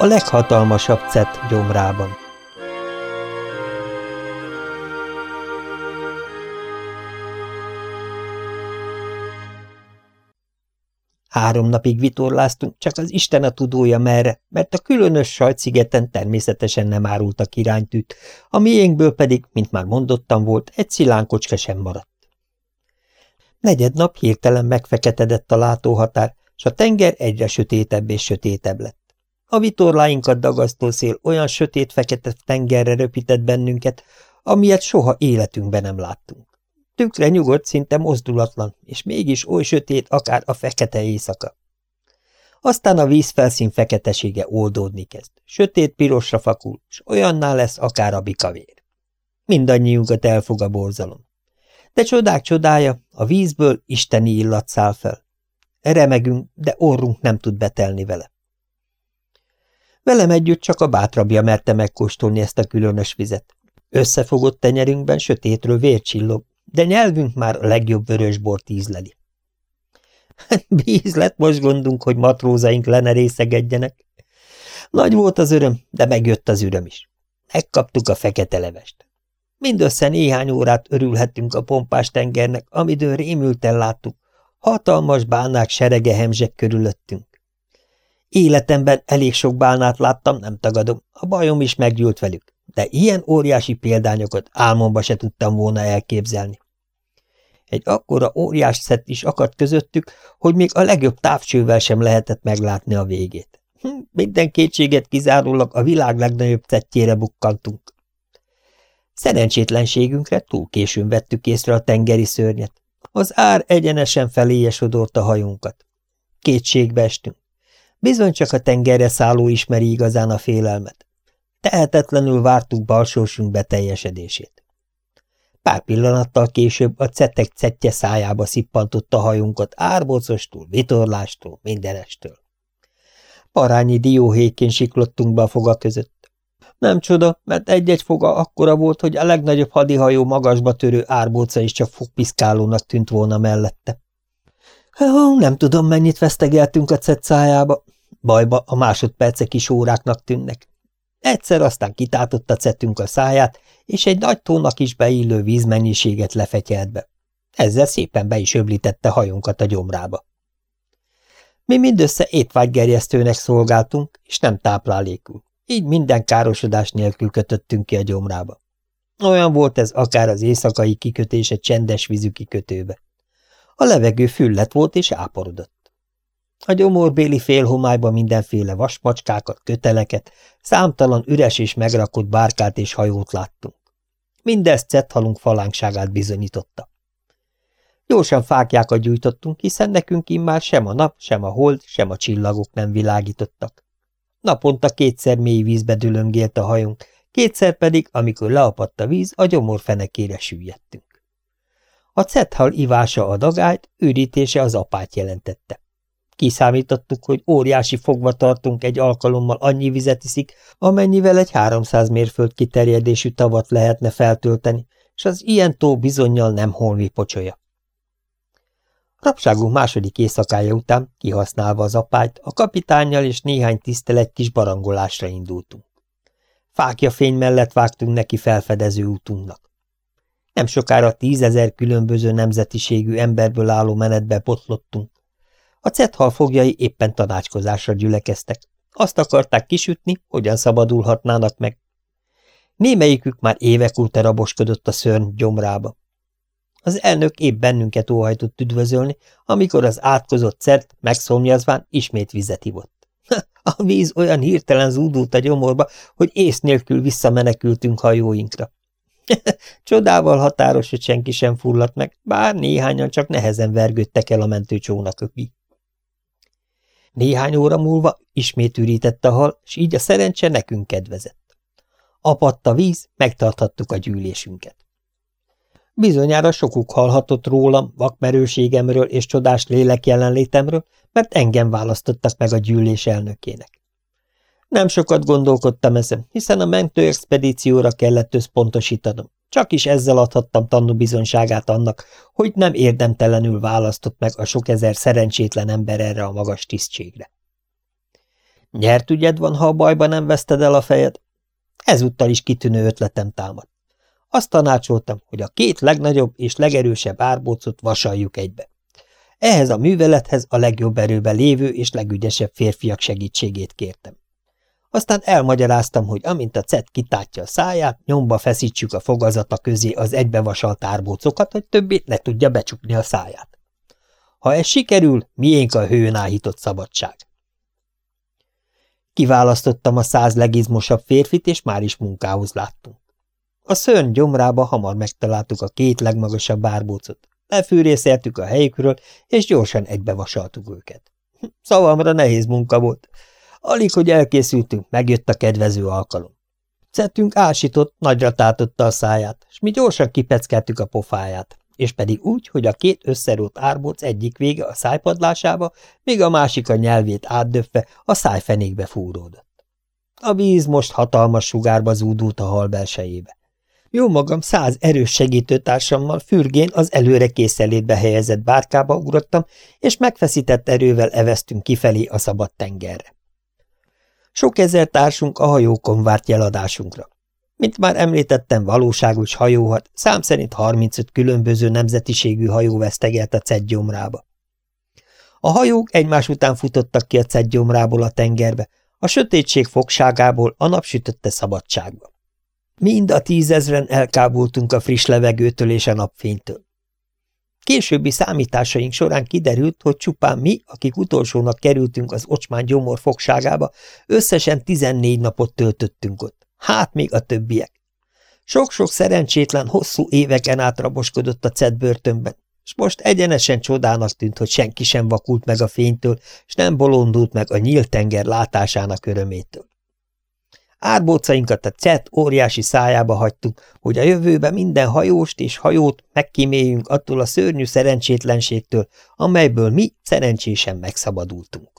A leghatalmasabb cet gyomrában. Három napig vitorláztunk, csak az Isten a tudója merre, mert a különös sajtszigeten természetesen nem árultak iránytűt, a miénkből pedig, mint már mondottam volt, egy szilánkocska sem maradt. Negyed nap hirtelen megfeketedett a látóhatár, s a tenger egyre sötétebb és sötétebb lett. A vitorláinkat dagasztó szél olyan sötét-fekete tengerre röpített bennünket, amilyet soha életünkben nem láttunk. Tükre nyugodt, szinte mozdulatlan, és mégis oly sötét, akár a fekete éjszaka. Aztán a vízfelszín feketesége oldódni kezd. Sötét pirosra fakul, és olyanná lesz akár a bikavér. Mindannyiunkat elfog a borzalom. De csodák csodája, a vízből isteni illat száll fel. Remegünk, de orrunk nem tud betelni vele. Velem együtt csak a bátrabja merte megkóstolni ezt a különös vizet. Összefogott tenyerünkben sötétről vércsillog, de nyelvünk már a legjobb vörösbort ízleli. Bíz lett most gondunk, hogy matrózaink lenne részegedjenek. Nagy volt az öröm, de megjött az üröm is. Megkaptuk a fekete levest. Mindössze néhány órát örülhettünk a pompás tengernek, amidől rémülten láttuk. Hatalmas bálnák serege hemzsek körülöttünk. Életemben elég sok bálnát láttam, nem tagadom, a bajom is meggyűlt velük, de ilyen óriási példányokat álmomba se tudtam volna elképzelni. Egy akkora óriás szett is akadt közöttük, hogy még a legjobb távcsővel sem lehetett meglátni a végét. Hm, minden kétséget kizárólag a világ legnagyobb szettjére bukkantunk. Szerencsétlenségünkre túl későn vettük észre a tengeri szörnyet. Az ár egyenesen feléje sodort a hajunkat. Kétségbe estünk. Bizony csak a tengerre szálló ismeri igazán a félelmet. Tehetetlenül vártuk balsósunk beteljesedését. Pár pillanattal később a cetek cetje szájába szippantott a hajunkat árbocostól, vitorlástól, mindenestől. Parányi dióhéjként siklottunk be a foga között. Nem csoda, mert egy-egy foga akkora volt, hogy a legnagyobb hadihajó magasba törő árbóca is csak fogpiszkálónak tűnt volna mellette. Ó, nem tudom, mennyit vesztegeltünk a cet szájába. Bajba a másodpercek is óráknak tűnnek. Egyszer aztán kitátott a cetünk a száját, és egy nagy tónak is beillő vízmennyiséget lefetyelt be. Ezzel szépen be is öblítette hajunkat a gyomrába. Mi mindössze étvágygerjesztőnek szolgáltunk, és nem táplálékul, így minden károsodás nélkül kötöttünk ki a gyomrába. Olyan volt ez akár az éjszakai kikötés egy csendes vízű kikötőbe. A levegő füllet volt és áporodott. A gyomorbéli félhomályban mindenféle vasmacskákat, köteleket, számtalan üres és megrakott bárkát és hajót láttunk. Mindezt cethalunk falánkságát bizonyította. Gyorsan fákjákat gyújtottunk, hiszen nekünk immár sem a nap, sem a hold, sem a csillagok nem világítottak. Naponta kétszer mély vízbe dülöngélt a hajunk, kétszer pedig, amikor leapadt a víz, a gyomor fenekére süllyedtünk. A cethal ivása a dagályt, ürítése az apát jelentette. Kiszámítottuk, hogy óriási fogva tartunk egy alkalommal annyi vizet iszik, amennyivel egy 300 mérföld kiterjedésű tavat lehetne feltölteni, és az ilyen tó bizonyal nem holmi pocsolya. Rapságunk második éjszakája után, kihasználva az apályt, a kapitányjal és néhány tisztel egy kis barangolásra indultunk. Fákja fény mellett vágtunk neki felfedező útunknak. Nem sokára tízezer különböző nemzetiségű emberből álló menetbe potlottunk, a cethal fogjai éppen tanácskozásra gyülekeztek. Azt akarták kisütni, hogyan szabadulhatnának meg. Némelyikük már évek óta raboskodott a szörny gyomrába. Az elnök épp bennünket óhajtott üdvözölni, amikor az átkozott cert megszomjazván ismét vizet ivott. A víz olyan hirtelen zúdult a gyomorba, hogy ész nélkül visszamenekültünk hajóinkra. Csodával határos, hogy senki sem fulladt meg, bár néhányan csak nehezen vergődtek el a mentőcsónakokig. Néhány óra múlva ismét ürített a hal, s így a szerencse nekünk kedvezett. Apadt a víz, megtarthattuk a gyűlésünket. Bizonyára sokuk hallhatott rólam, vakmerőségemről és csodás lélek jelenlétemről, mert engem választottak meg a gyűlés elnökének. Nem sokat gondolkodtam ezen, hiszen a mentőexpedícióra kellett összpontosítanom. Csak is ezzel adhattam tanú bizonyságát annak, hogy nem érdemtelenül választott meg a sok ezer szerencsétlen ember erre a magas tisztségre. Nyert ügyed van, ha a bajba nem veszted el a fejed? Ezúttal is kitűnő ötletem támad. Azt tanácsoltam, hogy a két legnagyobb és legerősebb árbócot vasaljuk egybe. Ehhez a művelethez a legjobb erőben lévő és legügyesebb férfiak segítségét kértem. Aztán elmagyaráztam, hogy amint a cet kitátja a száját, nyomba feszítsük a fogazata közé az egybevasalt árbócokat, hogy többé ne tudja becsukni a száját. Ha ez sikerül, miénk a hőn áhított szabadság. Kiválasztottam a száz legizmosabb férfit, és már is munkához láttunk. A szörny gyomrába hamar megtaláltuk a két legmagasabb árbócot. Lefűrészeltük a helyükről, és gyorsan egybevasaltuk őket. Szavamra nehéz munka volt. Alig, hogy elkészültünk, megjött a kedvező alkalom. Szettünk ásított, nagyra tátotta a száját, és mi gyorsan kipeckeltük a pofáját, és pedig úgy, hogy a két összerót árbóc egyik vége a szájpadlásába, míg a másik a nyelvét átdöfve a szájfenékbe fúródott. A víz most hatalmas sugárba zúdult a hal belsejébe. Jó magam száz erős segítőtársammal fürgén az előre készelétbe helyezett bárkába ugrottam, és megfeszített erővel eveztünk kifelé a szabad tengerre. Sok ezer társunk a hajókon várt jeladásunkra. Mint már említettem, valóságos hajóhat, szám szerint 35 különböző nemzetiségű hajó vesztegelt a cedgyomrába. A hajók egymás után futottak ki a cedgyomrából a tengerbe, a sötétség fogságából a napsütötte szabadságba. Mind a tízezren elkábultunk a friss levegőtől és a napfénytől. Későbbi számításaink során kiderült, hogy csupán mi, akik utolsónak kerültünk az ocsmán gyomor fogságába, összesen 14 napot töltöttünk ott. Hát még a többiek. Sok-sok szerencsétlen hosszú éveken át raboskodott a CED börtönben, és most egyenesen csodának tűnt, hogy senki sem vakult meg a fénytől, és nem bolondult meg a nyílt tenger látásának örömétől. Árbócainkat a cet óriási szájába hagytuk, hogy a jövőbe minden hajóst és hajót megkíméljünk attól a szörnyű szerencsétlenségtől, amelyből mi szerencsésen megszabadultunk.